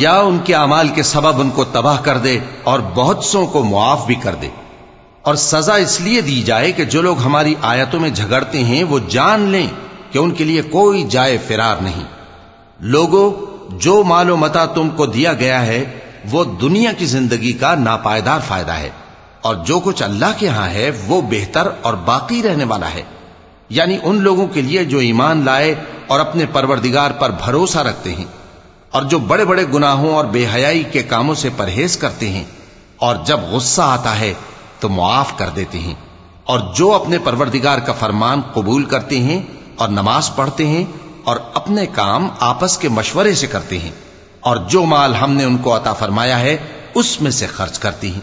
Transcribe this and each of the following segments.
या उनके अमाल के सबब उनको तबाह कर दे और बहुत सो को मुआफ भी कर दे और सजा इसलिए दी जाए कि जो लोग हमारी आयतों में झगड़ते हैं, वो जान लें कि उनके लिए कोई जाए फिरार नहीं। लोगों, जो मालो मता तुमको दिया गया है, वो दुनिया की ज़िंदगी का नापायदार फ़ायदा है। और जो कुछ अल्लाह के यहाँ है, वो बेहतर और बाकी रहने वाला है। यानी उन लोगों के लिए जो ईमान लाए और अपने परवरदिगार पर भरोसा रखते हैं, और जो बड़े बड़े गुनाहों और बेहयाई के कामों से परहेज करते हैं, और जब गुस्सा आता है तो मुआफ कर देते हैं और जो अपने परवरदिगार का फरमान कबूल करते हैं और नमाज पढ़ते हैं और अपने काम आपस के मशवरे से करते हैं और जो माल हमने उनको अता फरमाया है उसमें से खर्च करती हैं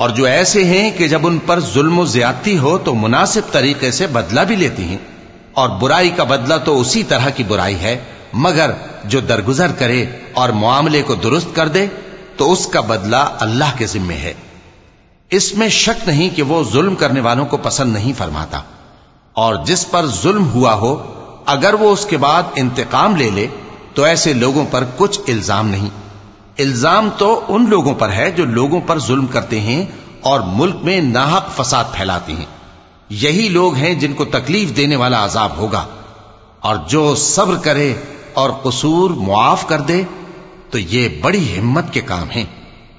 और जो ऐसे हैं कि जब उन पर जुल्म ज्यादती हो तो मुनासिब तरीके से बदला भी लेती हैं और बुराई का बदला तो उसी तरह की बुराई है मगर जो दरगुजर करे और मामले को दुरुस्त कर दे तो उसका बदला अल्लाह के जिम्मे है इसमें शक नहीं कि वो जुल्म करने वालों को पसंद नहीं फरमाता। और जिस पर जुल्म हुआ हो, अगर वो उसके बाद इंतकाम ले ले तो ऐसे लोगों पर कुछ इल्ज़ाम नहीं। इल्ज़ाम तो उन लोगों पर है जो लोगों पर जुल्म करते हैं और मुल्क में नाहक फसाद फैलाते हैं। यही लोग हैं जिनको तकलीफ़ देने वाला अजाब होगा। और जो सब्र करे और कसूर मुआफ कर दे तो ये बड़ी हिम्मत के काम हैं।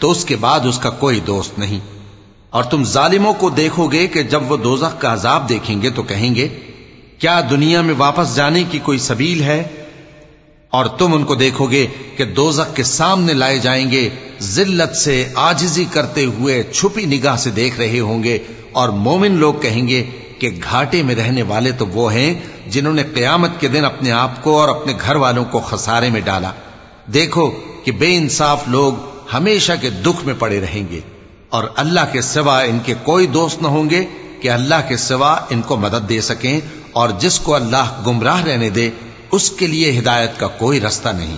तो उसके बाद उसका कोई दोस्त नहीं। और तुम जालिमों को देखोगे कि जब वो दोजख का अजाब देखेंगे तो कहेंगे, क्या दुनिया में वापस जाने की कोई सबील है? और तुम उनको देखोगे कि दोजख के सामने लाए जाएँगे, जिल्लत से आजिजी करते हुए छुपी निगाह से देख रहे होंगे, और मोमिन लोग कहेंगे कि घाटे में रहने वाले तो वो हैं जिन्होंने कयामत के दिन अपने आप को और अपने घर वालों को खसारे में डाला। देखो कि बेइंसाफ लोग हमेशा के दुख में पड़े रहेंगे और अल्लाह के सिवा इनके कोई दोस्त न होंगे कि अल्लाह के सिवा इनको मदद दे सकें और जिसको अल्लाह गुमराह रहने दे उसके लिए हिदायत का कोई रास्ता नहीं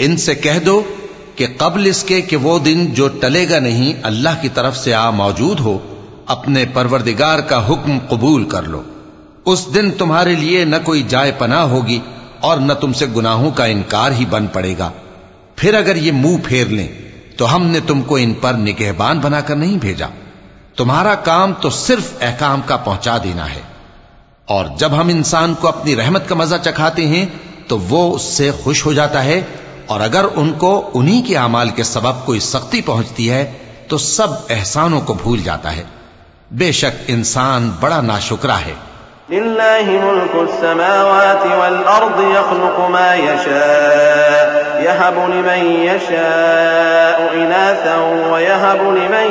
इनसे कह दो कि कबल इसके कि वो दिन जो टलेगा नहीं अल्लाह की तरफ से आ मौजूद हो अपने परवरदिगार का हुक्म कबूल कर लो। उस दिन तुम्हारे लिए न कोई जाय पनाह होगी और न तुमसे गुनाहों का इनकार ही बन पड़ेगा। फिर अगर ये मुँह फेर लें तो हमने तुमको इन पर निगहबान बनाकर नहीं भेजा। तुम्हारा काम तो सिर्फ़ अहकाम का पहुँचा देना है। और जब हम इंसान को अपनी रहमत का मज़ा चखाते हैं तो वो उससे खुश हो जाता है। और अगर उनको उन्हीं के अमाल के सबब कोई सख्ती पहुँचती है तो सब एहसानों को भूल जाता है। बेशक इंसान बड़ा नाशुक्रा है यहब लिमन यशाउ इनासन व यहब लिमन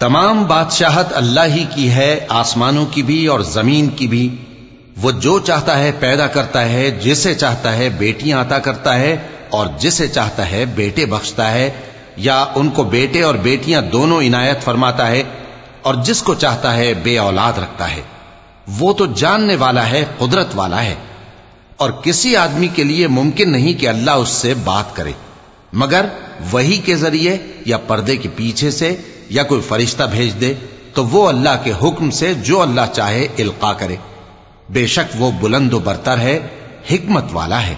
तमाम बादशाहत अल्लाह ही की है आसमानों की भी और जमीन की भी वो जो चाहता है पैदा करता है जिसे चाहता है बेटियां अता करता है और जिसे चाहता है बेटे बख्शता है, या उनको बेटे और बेटियाँ दोनों इनायत फरमाता है और जिसको चाहता है बे औलाद रखता है। वो तो जानने वाला है, कुदरत वाला है। और किसी आदमी के लिए मुमकिन नहीं कि अल्लाह उससे बात करे। मगर वही के ज़रिए या पर्दे के पीछे से या कोई फरिश्ता भेज दे तो वो अल्लाह के हुक्म से जो अल्लाह चाहे इल्का करे। बेशक वो बुलंद बरतर है, हिकमत वाला है।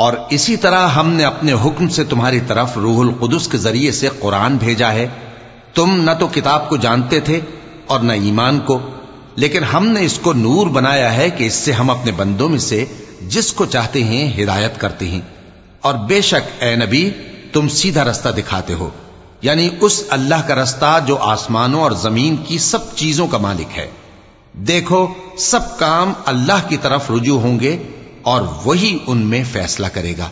और इसी तरह हमने अपने हुक्म से तुम्हारी तरफ रूहुल कुदस के जरिए से कुरान भेजा है तुम न तो किताब को जानते थे और न ईमान को लेकिन हमने इसको नूर बनाया है कि इससे हम अपने बंदों में से जिसको चाहते हैं हिदायत करते हैं और बेशक ए नबी तुम सीधा रास्ता दिखाते हो। यानी उस अल्लाह का रास्ता जो आसमानों और ज़मीन की सब चीज़ों का मालिक है। देखो, सब काम अल्लाह की तरफ़ रुजू होंगे और वही उनमें फैसला करेगा।